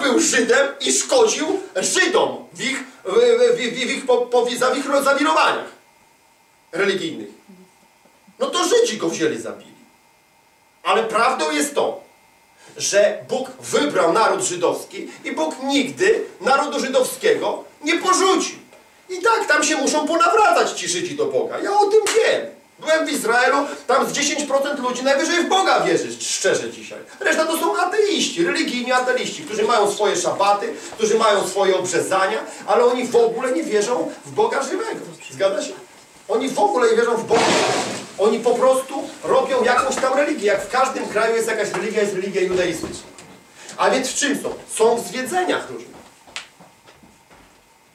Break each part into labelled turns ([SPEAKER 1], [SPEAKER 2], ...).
[SPEAKER 1] był Żydem i szkodził Żydom w ich, w, w, w, ich, po, po, ich zawirowaniach religijnych. No to Żydzi go wzięli, zabili. Ale prawdą jest to, że Bóg wybrał naród żydowski i Bóg nigdy narodu żydowskiego nie porzucił. I tak tam się muszą ponawracać ci Żydzi do Boga. Ja o tym wiem. Byłem w Izraelu, tam z 10% ludzi najwyżej w Boga wierzy, szczerze dzisiaj. Reszta to są ateiści, religijni ateiści, którzy mają swoje szabaty, którzy mają swoje obrzezania, ale oni w ogóle nie wierzą w Boga żywego. Zgadza się? Oni w ogóle nie wierzą w Boga. Oni po prostu robią jakąś tam religię. Jak w każdym kraju jest jakaś religia, jest religia judaistyczna. A więc w czym są? Są w zwiedzeniach różnych.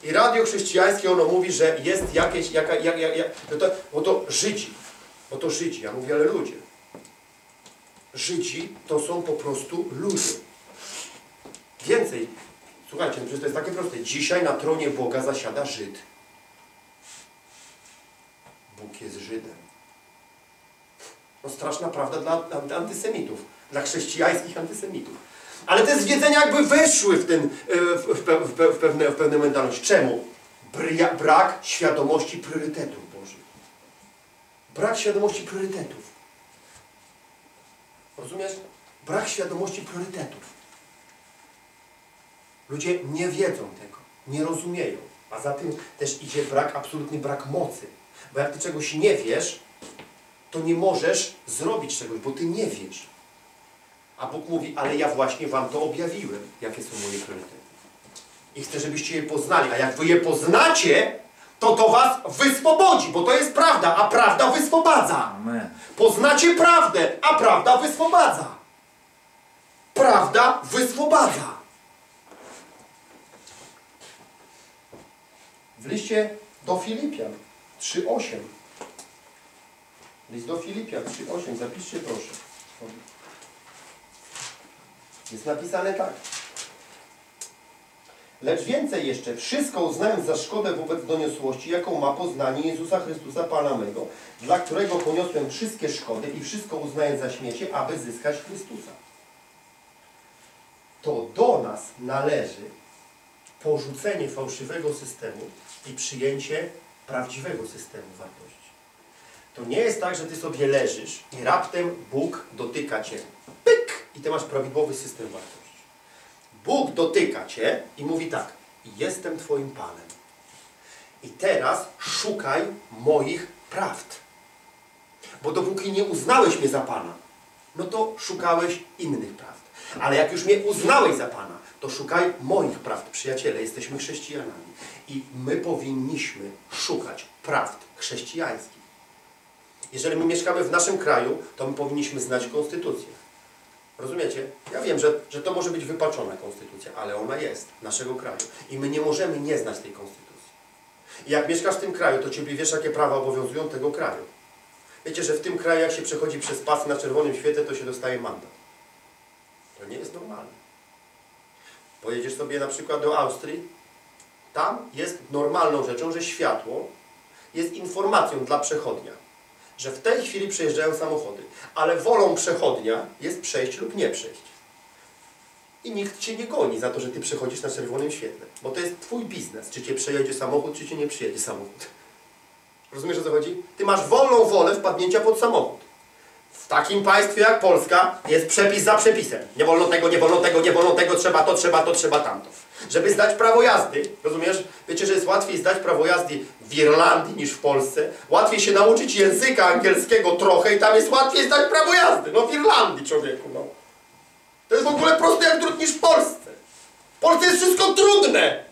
[SPEAKER 1] I radio chrześcijańskie ono mówi, że jest jakieś, jaka, jak, jak, jak, że to, bo to Żydzi, bo to Żydzi, ja mówię, ale ludzie. Żydzi to są po prostu ludzie. Więcej, słuchajcie, no to jest takie proste. Dzisiaj na tronie Boga zasiada Żyd. Bóg jest Żydem. No straszna prawda dla antysemitów, dla chrześcijańskich antysemitów. Ale te zwiedzenia jakby weszły w, ten, e, w, w, w, pewne, w pewne mentalność. Czemu? Bria, brak świadomości priorytetów Bożych. Brak świadomości priorytetów. Rozumiesz? Brak świadomości priorytetów. Ludzie nie wiedzą tego, nie rozumieją. A za tym też idzie brak, absolutny brak mocy. Bo jak ty czegoś nie wiesz, to nie możesz zrobić czegoś, bo ty nie wiesz. A Bóg mówi, ale ja właśnie wam to objawiłem, jakie są moje priorytety. I chcę, żebyście je poznali. A jak wy je poznacie, to to was wyswobodzi, bo to jest prawda, a prawda wyswobadza. Amen. Poznacie prawdę, a prawda wyswobadza. Prawda wyswobadza. W liście do Filipian 3.8 List do Filipian 3.8 zapiszcie proszę. Jest napisane tak. Lecz więcej jeszcze, wszystko uznając za szkodę wobec doniosłości, jaką ma poznanie Jezusa Chrystusa Pana mego, dla którego poniosłem wszystkie szkody i wszystko uznając za śmiecie, aby zyskać Chrystusa. To do nas należy porzucenie fałszywego systemu i przyjęcie prawdziwego systemu wartości. To nie jest tak, że Ty sobie leżysz i raptem Bóg dotyka Cię. I Ty masz prawidłowy system wartości. Bóg dotyka Cię i mówi tak, jestem Twoim Panem. I teraz szukaj moich prawd. Bo dopóki nie uznałeś mnie za Pana, no to szukałeś innych prawd. Ale jak już mnie uznałeś za Pana, to szukaj moich prawd, przyjaciele. Jesteśmy chrześcijanami. I my powinniśmy szukać prawd chrześcijańskich. Jeżeli my mieszkamy w naszym kraju, to my powinniśmy znać konstytucję. Rozumiecie? Ja wiem, że, że to może być wypaczona konstytucja, ale ona jest, naszego kraju. I my nie możemy nie znać tej konstytucji. I jak mieszkasz w tym kraju, to Ciebie wiesz, jakie prawa obowiązują tego kraju. Wiecie, że w tym kraju, jak się przechodzi przez pas na czerwonym świetle, to się dostaje mandat. To nie jest normalne. Pojedziesz sobie na przykład do Austrii, tam jest normalną rzeczą, że światło jest informacją dla przechodnia że w tej chwili przejeżdżają samochody, ale wolą przechodnia jest przejść lub nie przejść. I nikt Cię nie goni za to, że Ty przechodzisz na czerwonym świetle, bo to jest Twój biznes, czy Cię przejedzie samochód, czy Cię nie przyjedzie samochód. Rozumiesz o co chodzi? Ty masz wolną wolę wpadnięcia pod samochód. W takim państwie jak Polska jest przepis za przepisem. Nie wolno tego, nie wolno tego, nie wolno tego, trzeba to, trzeba to, trzeba tamto. Żeby zdać prawo jazdy, rozumiesz? Wiecie, że jest łatwiej zdać prawo jazdy w Irlandii niż w Polsce. Łatwiej się nauczyć języka angielskiego trochę i tam jest łatwiej zdać prawo jazdy. No w Irlandii, człowieku, no. To jest w ogóle proste jak drut niż w Polsce. W Polsce jest wszystko trudne.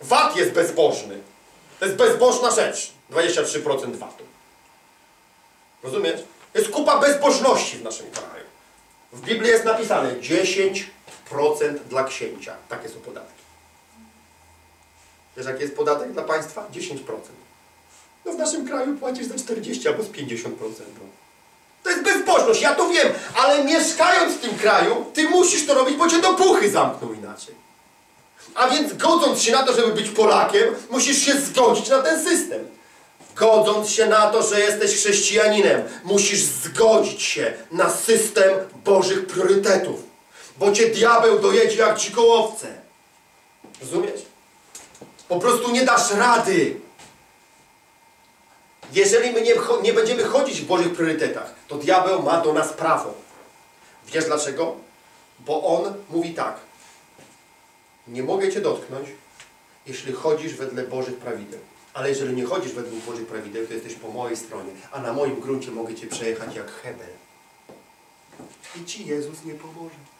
[SPEAKER 1] VAT jest bezbożny. To jest bezbożna rzecz. 23% VAT-u. Rozumiesz? Jest kupa bezbożności w naszym kraju. W Biblii jest napisane 10% dla księcia. Takie są podatki. Wiesz, jaki jest podatek dla państwa? 10%. No w naszym kraju płacisz za 40 albo z 50%. To jest bezbożność, ja to wiem, ale mieszkając w tym kraju, ty musisz to robić, bo cię do puchy zamkną inaczej. A więc godząc się na to, żeby być Polakiem, musisz się zgodzić na ten system. Godząc się na to, że jesteś chrześcijaninem, musisz zgodzić się na system Bożych priorytetów. Bo cię diabeł dojedzie jak dzikołowce. Rozumiesz? Po prostu nie dasz rady. Jeżeli my nie, nie będziemy chodzić w Bożych priorytetach, to diabeł ma do nas prawo. Wiesz dlaczego? Bo on mówi tak. Nie mogę cię dotknąć, jeśli chodzisz wedle Bożych prawideł. Ale jeżeli nie chodzisz według Bożych prawideł, to jesteś po mojej stronie, a na moim gruncie mogę cię przejechać jak hebel. I ci Jezus nie pomoże.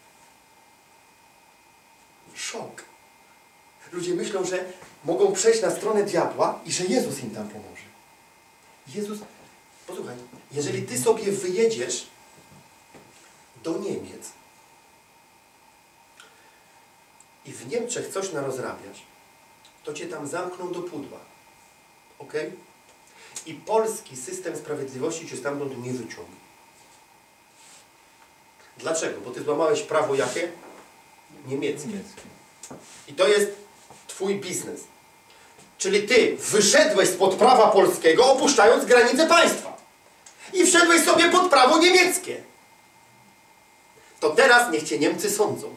[SPEAKER 1] Szok. Ludzie myślą, że mogą przejść na stronę diabła i że Jezus im tam pomoże. Jezus, posłuchaj, jeżeli ty sobie wyjedziesz do Niemiec i w Niemczech coś narozrabiasz, to cię tam zamkną do pudła. Ok? I polski system sprawiedliwości cię stamtąd nie wyciągnie. Dlaczego? Bo ty złamałeś prawo jakie? Niemieckie. I to jest twój biznes. Czyli ty wyszedłeś spod prawa polskiego, opuszczając granice państwa. I wszedłeś sobie pod prawo niemieckie. To teraz niech cię Niemcy sądzą.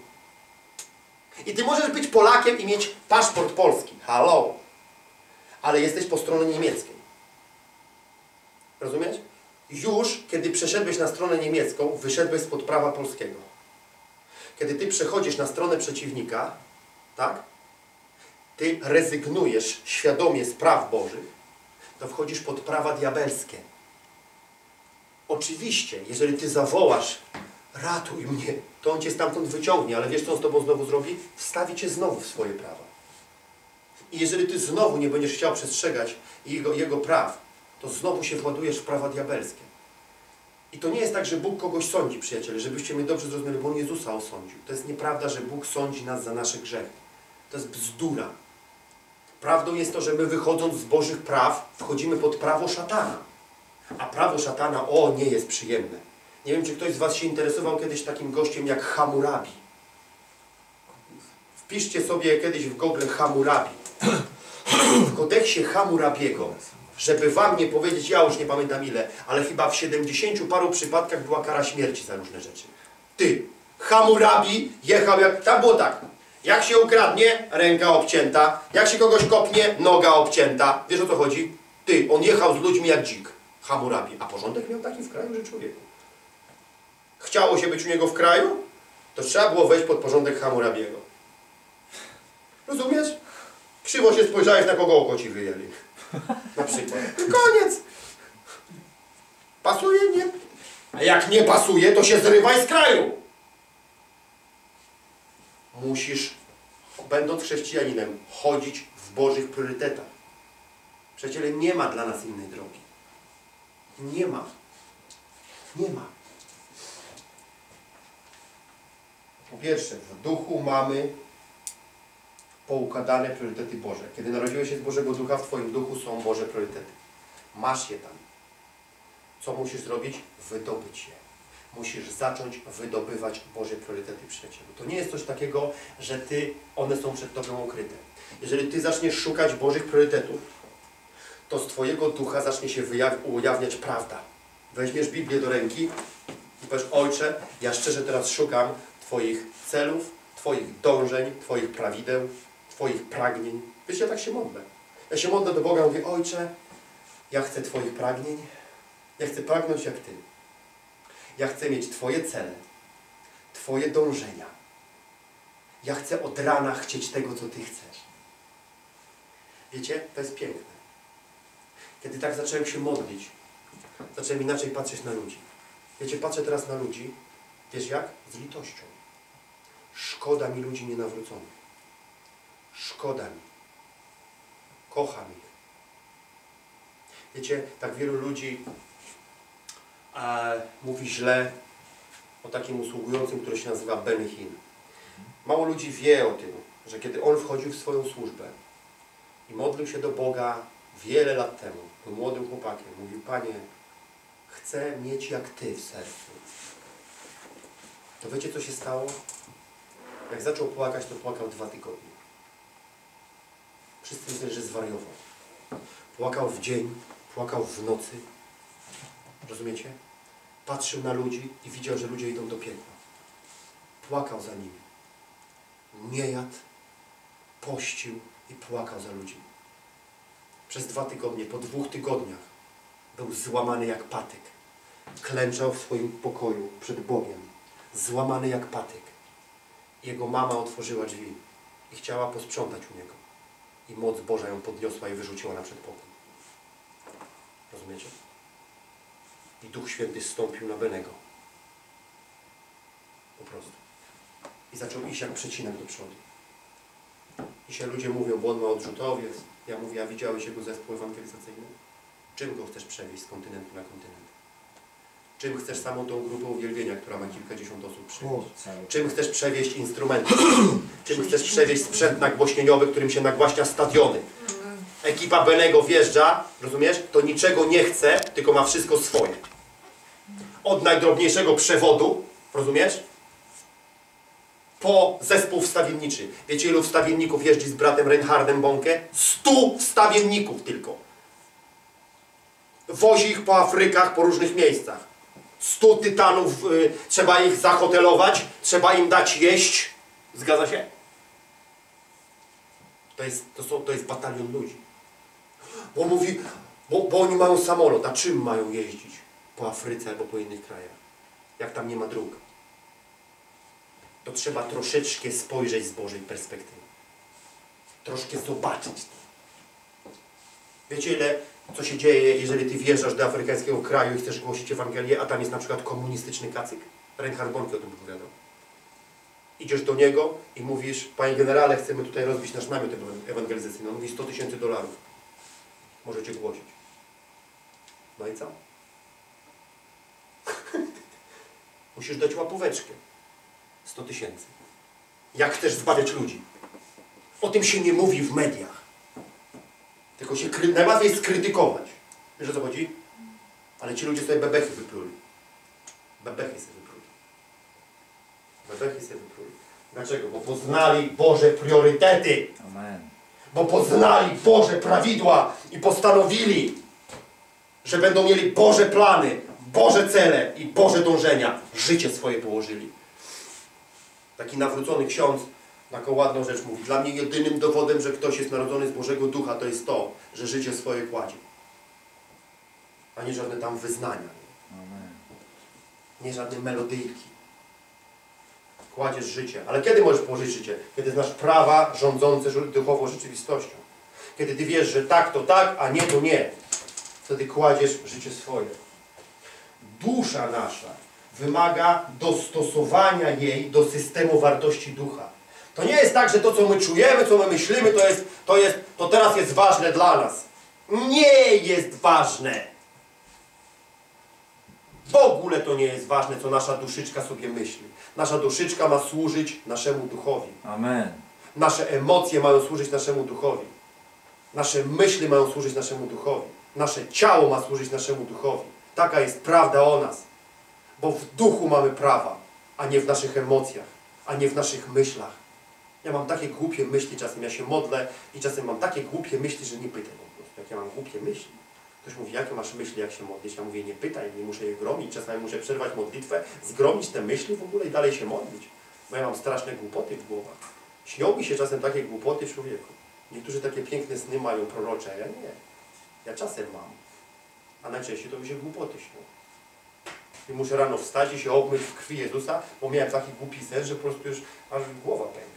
[SPEAKER 1] I ty możesz być Polakiem i mieć paszport polski. Hello. Ale jesteś po stronie niemieckiej. Rozumiesz? Już, kiedy przeszedłeś na stronę niemiecką, wyszedłeś spod prawa polskiego. Kiedy ty przechodzisz na stronę przeciwnika, tak? Ty rezygnujesz świadomie z praw Bożych, to wchodzisz pod prawa diabelskie. Oczywiście, jeżeli ty zawołasz, ratuj mnie, to on cię stamtąd wyciągnie, ale wiesz co on z tobą znowu zrobi? Wstawi cię znowu w swoje prawa. I jeżeli ty znowu nie będziesz chciał przestrzegać jego, jego praw, to znowu się władujesz w prawa diabelskie. I to nie jest tak, że Bóg kogoś sądzi, przyjaciele, żebyście mnie dobrze zrozumieli, bo On Jezusa osądził. To jest nieprawda, że Bóg sądzi nas za nasze grzechy. To jest bzdura. Prawdą jest to, że my wychodząc z Bożych praw, wchodzimy pod prawo szatana. A prawo szatana, o, nie jest przyjemne. Nie wiem, czy ktoś z Was się interesował kiedyś takim gościem jak Hammurabi. Wpiszcie sobie kiedyś w Google Hammurabi. W kodeksie Hammurabiego, żeby Wam nie powiedzieć, ja już nie pamiętam ile, ale chyba w 70 paru przypadkach była kara śmierci za różne rzeczy. Ty, Hammurabi jechał jak... Tam było tak. Jak się ukradnie, ręka obcięta. Jak się kogoś kopnie, noga obcięta. Wiesz o co chodzi? Ty, on jechał z ludźmi jak dzik. Hammurabi. A porządek miał taki w kraju, że człowieku. Chciało się być u niego w kraju, to trzeba było wejść pod porządek Hammurabiego. Rozumiesz? Krzywo się spojrzałeś, na kogo oko ci wyjęli. Na przykład. Koniec. Pasuje? Nie. A jak nie pasuje, to się zrywaj z kraju. Musisz, będąc chrześcijaninem, chodzić w Bożych priorytetach. Przyjaciele, nie ma dla nas innej drogi. Nie ma. Nie ma. Po pierwsze, w duchu mamy poukładane priorytety Boże. Kiedy narodziłeś się z Bożego Ducha, w Twoim duchu są Boże priorytety. Masz je tam. Co musisz zrobić? Wydobyć je. Musisz zacząć wydobywać Boże priorytety przyjacielu. To nie jest coś takiego, że Ty, one są przed Tobą ukryte. Jeżeli Ty zaczniesz szukać Bożych priorytetów, to z Twojego ducha zacznie się ujawniać prawda. Weźmiesz Biblię do ręki i powiesz, Ojcze, ja szczerze teraz szukam Twoich celów, Twoich dążeń, Twoich prawideł, Twoich pragnień. Wiesz, ja tak się modlę. Ja się modlę do Boga, mówię, Ojcze, ja chcę Twoich pragnień, ja chcę pragnąć jak Ty. Ja chcę mieć Twoje cele, Twoje dążenia. Ja chcę od rana chcieć tego, co Ty chcesz. Wiecie, to jest piękne. Kiedy tak zacząłem się modlić, zacząłem inaczej patrzeć na ludzi. Wiecie, patrzę teraz na ludzi, wiesz jak? Z litością. Szkoda mi ludzi nienawróconych. Szkoda mi. Kocham ich. Wiecie, tak wielu ludzi e, mówi źle o takim usługującym, który się nazywa Ben Hinn. Mało ludzi wie o tym, że kiedy on wchodził w swoją służbę i modlił się do Boga wiele lat temu, był młodym chłopakiem, mówił, Panie, chcę mieć jak Ty w sercu. To wiecie, co się stało? Jak zaczął płakać, to płakał dwa tygodnie. Wszyscy myśleli, że zwariował. Płakał w dzień, płakał w nocy. Rozumiecie? Patrzył na ludzi i widział, że ludzie idą do piekła. płakał za nimi. Nie jadł, pościł i płakał za ludźmi. Przez dwa tygodnie, po dwóch tygodniach był złamany jak patyk. Klęczał w swoim pokoju przed Bogiem, złamany jak patyk. Jego mama otworzyła drzwi i chciała posprzątać u niego. I moc Boża ją podniosła i wyrzuciła na przedpokój. Rozumiecie? I Duch Święty zstąpił na Benego. Po prostu. I zaczął iść jak przecinek do przodu. I się ludzie mówią, bo on ma odrzutowiec. Ja mówię, a widziałeś jego zespół ewangelizacyjny? Czym go chcesz przewieźć z kontynentu na kontynent? Czym chcesz samą tą grupę uwielbienia, która ma kilkadziesiąt osób przywieźć? Czym chcesz przewieźć instrumenty? Czym chcesz przewieźć sprzęt nagłośnieniowy, którym się nagłaśnia stadiony? Ekipa Benego wjeżdża, rozumiesz? To niczego nie chce, tylko ma wszystko swoje. Od najdrobniejszego przewodu, rozumiesz? Po zespół wstawienniczy. Wiecie ilu wstawienników jeździ z bratem Reinhardem Bonke? Stu wstawienników tylko. Wozi ich po Afrykach, po różnych miejscach. Stu tytanów, y, trzeba ich zahotelować, trzeba im dać jeść. Zgadza się? To jest, to są, to jest batalion ludzi. Bo mówi, bo, bo oni mają samolot, a czym mają jeździć? Po Afryce albo po innych krajach. Jak tam nie ma dróg. To trzeba troszeczkę spojrzeć z Bożej perspektywy. Troszkę zobaczyć. Wiecie ile, co się dzieje, jeżeli ty wjeżdżasz do afrykańskiego kraju i chcesz głosić Ewangelię, a tam jest na przykład komunistyczny kacyk? Reinhard Bonke o tym opowiadał. Idziesz do niego i mówisz, panie generale, chcemy tutaj rozbić nasz namiot ewangelizacyjny. On mówi 100 tysięcy dolarów. Możecie głosić. No i co? Musisz dać łapóweczkę. 100 tysięcy. Jak chcesz zbawiać ludzi? O tym się nie mówi w mediach. Tylko się kry... najłatwiej skrytykować. Wiesz o co chodzi? Ale ci ludzie sobie bebechy wypluli. Bebechy sobie wypluli. Bebechy sobie wypluli. Dlaczego? Bo poznali Boże priorytety.
[SPEAKER 2] Amen.
[SPEAKER 1] Bo poznali Boże prawidła i postanowili, że będą mieli Boże plany, Boże cele i Boże dążenia. Życie swoje położyli. Taki nawrócony ksiądz taką ładną rzecz mówi. Dla mnie jedynym dowodem, że ktoś jest narodzony z Bożego Ducha, to jest to, że życie swoje kładzie. A nie żadne tam wyznania. Nie żadne melodyjki. Kładziesz życie. Ale kiedy możesz położyć życie? Kiedy znasz prawa rządzące duchową rzeczywistością. Kiedy ty wiesz, że tak to tak, a nie to nie. Wtedy kładziesz życie swoje. Dusza nasza wymaga dostosowania jej do systemu wartości ducha. To nie jest tak, że to, co my czujemy, co my myślimy, to, jest, to, jest, to teraz jest ważne dla nas. Nie jest ważne. W ogóle to nie jest ważne, co nasza duszyczka sobie myśli. Nasza duszyczka ma służyć naszemu duchowi.
[SPEAKER 2] Amen.
[SPEAKER 1] Nasze emocje mają służyć naszemu duchowi. Nasze myśli mają służyć naszemu duchowi. Nasze ciało ma służyć naszemu duchowi. Taka jest prawda o nas. Bo w duchu mamy prawa, a nie w naszych emocjach, a nie w naszych myślach. Ja mam takie głupie myśli czasem, ja się modlę i czasem mam takie głupie myśli, że nie pytam po prostu. Jak ja mam głupie myśli. Ktoś mówi, jakie masz myśli, jak się modlisz? Ja mówię, nie pytaj, nie muszę je gromić. Czasami muszę przerwać modlitwę, zgromić te myśli w ogóle i dalej się modlić. Bo ja mam straszne głupoty w głowach. Śnią mi się czasem takie głupoty człowieku. Niektórzy takie piękne sny mają prorocze, ja nie. Ja czasem mam. A najczęściej to mi się głupoty śnią. I muszę rano wstać i się obmyć w krwi Jezusa, bo miałem taki głupi sen, że po prostu już aż głowa pęka.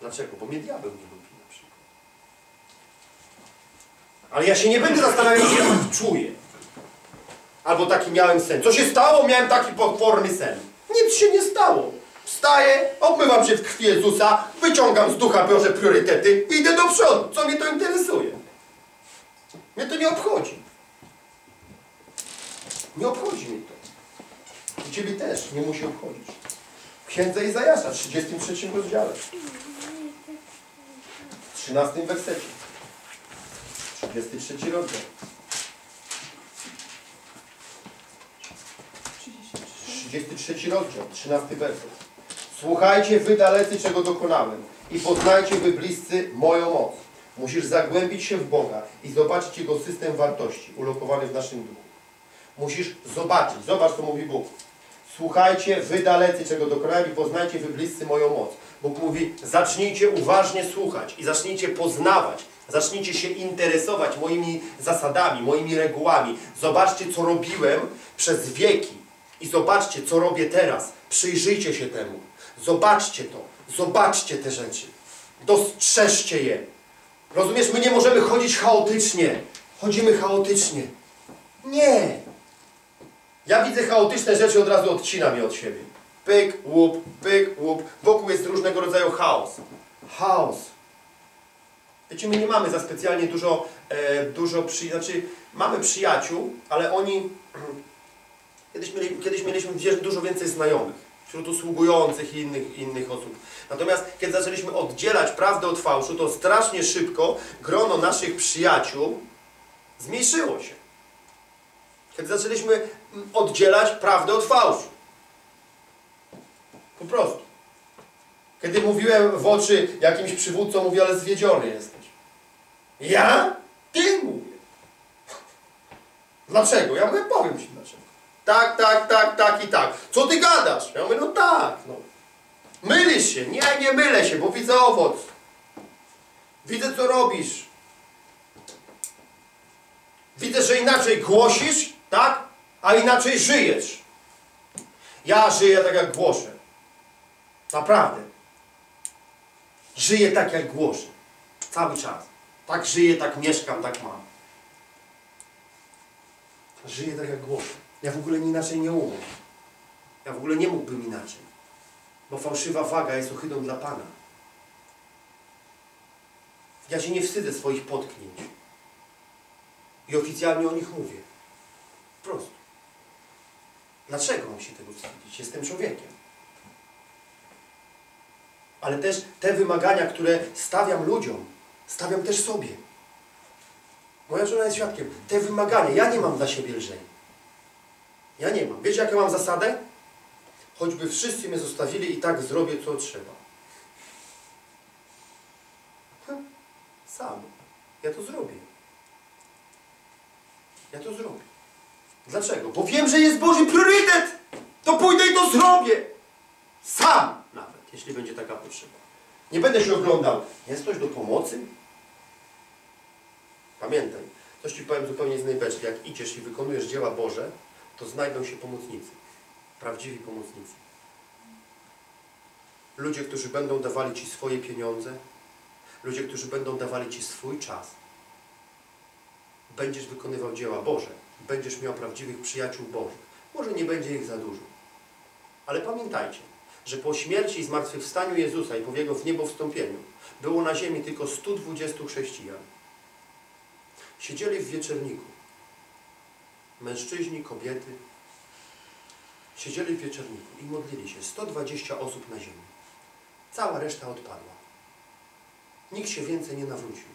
[SPEAKER 1] Dlaczego? Bo mnie diabeł nie lubi na przykład. Ale ja się nie będę zastanawiał, co ja tak czuję. Albo taki miałem sen. Co się stało? Miałem taki potworny sen. Nic się nie stało. Wstaję, obmywam się w krwi Jezusa, wyciągam z ducha Boże priorytety i idę do przodu. Co mnie to interesuje? Mnie to nie obchodzi. Nie obchodzi mnie to. I Ciebie też nie musi obchodzić. W Księdze Izajasza, 33 rozdziale. W 13 wersecie. 33 rozdział. 33 rozdział, 13 werset. Słuchajcie wy dalecy, czego dokonałem i poznajcie wy bliscy moją moc. Musisz zagłębić się w Boga i zobaczyć Jego system wartości ulokowany w naszym duchu. Musisz zobaczyć, zobacz co mówi Bóg. Słuchajcie, wy dalecy, czego dokonałem i poznajcie wy bliscy moją moc. Bóg mówi, zacznijcie uważnie słuchać i zacznijcie poznawać. Zacznijcie się interesować moimi zasadami, moimi regułami. Zobaczcie, co robiłem przez wieki i zobaczcie, co robię teraz. Przyjrzyjcie się temu. Zobaczcie to. Zobaczcie te rzeczy. Dostrzeżcie je. Rozumiesz, my nie możemy chodzić chaotycznie. Chodzimy chaotycznie. Nie. Ja widzę chaotyczne rzeczy, od razu odcinam je od siebie. Pyk, łup, pyk, łup. Wokół jest różnego rodzaju chaos. Chaos. Wiecie, my nie mamy za specjalnie dużo, e, dużo przy... Znaczy, mamy przyjaciół, ale oni... Kiedyś, mieli, kiedyś mieliśmy dużo więcej znajomych. Wśród usługujących i innych, innych osób. Natomiast kiedy zaczęliśmy oddzielać prawdę od fałszu, to strasznie szybko grono naszych przyjaciół zmniejszyło się. Kiedy zaczęliśmy mm, oddzielać prawdę od fałszu. Po prostu. Kiedy mówiłem w oczy jakimś przywódcom, mówię, ale zwiedziony jesteś. Ja? Ty mówię. Dlaczego? Ja mówię, powiem Ci dlaczego. Tak, tak, tak, tak i tak. Co Ty gadasz? Ja mówię, no tak, no. Mylisz się. Nie, nie mylę się, bo widzę owoc. Widzę, co robisz. Widzę, że inaczej głosisz, tak? A inaczej żyjesz. Ja żyję tak, jak głoszę. Naprawdę. Żyję tak, jak głoszę. Cały czas. Tak żyję, tak mieszkam, tak mam. Żyję tak, jak głoszę. Ja w ogóle inaczej nie umiem. Ja w ogóle nie mógłbym inaczej. Bo fałszywa waga jest ohydą dla Pana. Ja się nie wstydzę swoich potknięć. I oficjalnie o nich mówię. Po prostu. Dlaczego mam się tego wstydzić? Jestem człowiekiem. Ale też te wymagania, które stawiam ludziom, stawiam też sobie. Moja żona jest świadkiem. Te wymagania, ja nie mam dla siebie lżej. Ja nie mam. Wiecie, jaką mam zasadę? Choćby wszyscy mnie zostawili i tak zrobię, co trzeba. Sam. Ja to zrobię. Ja to zrobię. Dlaczego? Bo wiem, że jest Boży priorytet. To pójdę i to zrobię. Sam jeśli będzie taka potrzeba. Nie będę się oglądał. Jest ktoś do pomocy? Pamiętaj, coś Ci powiem zupełnie z innej beczki. Jak idziesz i wykonujesz dzieła Boże, to znajdą się pomocnicy. Prawdziwi pomocnicy. Ludzie, którzy będą dawali Ci swoje pieniądze. Ludzie, którzy będą dawali Ci swój czas. Będziesz wykonywał dzieła Boże. Będziesz miał prawdziwych przyjaciół Bożych. Może nie będzie ich za dużo. Ale pamiętajcie, że po śmierci i zmartwychwstaniu Jezusa i po Jego w niebo wstąpieniu było na ziemi tylko 120 chrześcijan. Siedzieli w wieczerniku. Mężczyźni, kobiety. Siedzieli w wieczerniku i modlili się. 120 osób na ziemi. Cała reszta odpadła. Nikt się więcej nie nawrócił.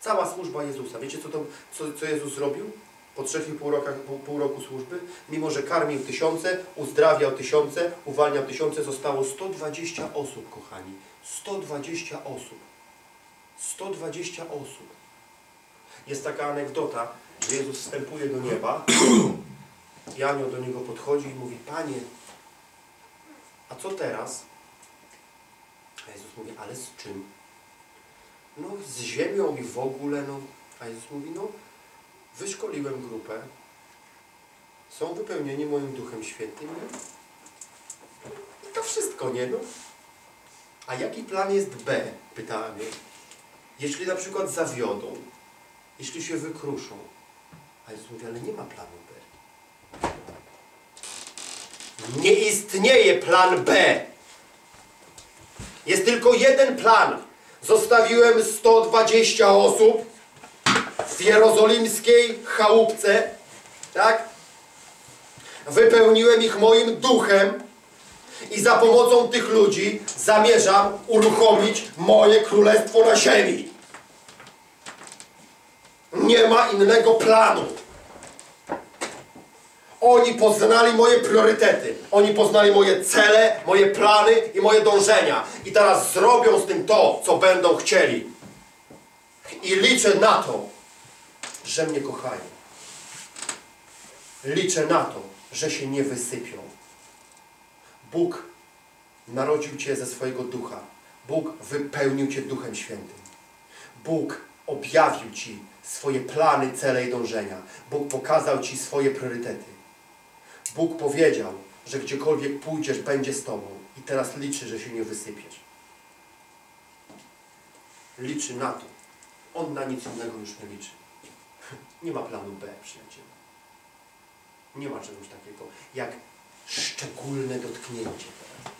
[SPEAKER 1] Cała służba Jezusa. Wiecie, co, to, co, co Jezus zrobił? Po trzech i pół, rokach, pół, pół roku służby, mimo że karmił tysiące, uzdrawiał tysiące, uwalniał tysiące, zostało 120 osób, kochani. 120 osób. 120 osób. Jest taka anegdota, że Jezus wstępuje do nieba i anioł do niego podchodzi i mówi, Panie, a co teraz? A Jezus mówi, ale z czym? No z ziemią i w ogóle, no. A Jezus mówi, no wyszkoliłem grupę, są wypełnieni moim Duchem Świętym, nie? I to wszystko, nie no? A jaki plan jest B? Pytałem jej. Jeśli na przykład zawiodą, jeśli się wykruszą. A Jezus mówi, ale nie ma planu B. Nie istnieje plan B. Jest tylko jeden plan. Zostawiłem 120 osób w jerozolimskiej chałupce, tak? Wypełniłem ich moim duchem i za pomocą tych ludzi zamierzam uruchomić moje królestwo na ziemi. Nie ma innego planu. Oni poznali moje priorytety. Oni poznali moje cele, moje plany i moje dążenia. I teraz zrobią z tym to, co będą chcieli. I liczę na to, że mnie kochają. Liczę na to, że się nie wysypią. Bóg narodził Cię ze swojego ducha. Bóg wypełnił Cię Duchem Świętym. Bóg objawił Ci swoje plany, cele i dążenia. Bóg pokazał Ci swoje priorytety. Bóg powiedział, że gdziekolwiek pójdziesz, będzie z Tobą. I teraz liczy, że się nie wysypiesz. Liczy na to. On na nic innego już nie liczy. Nie ma planu B, przyjacielu. Nie ma czegoś takiego jak szczególne dotknięcie teraz.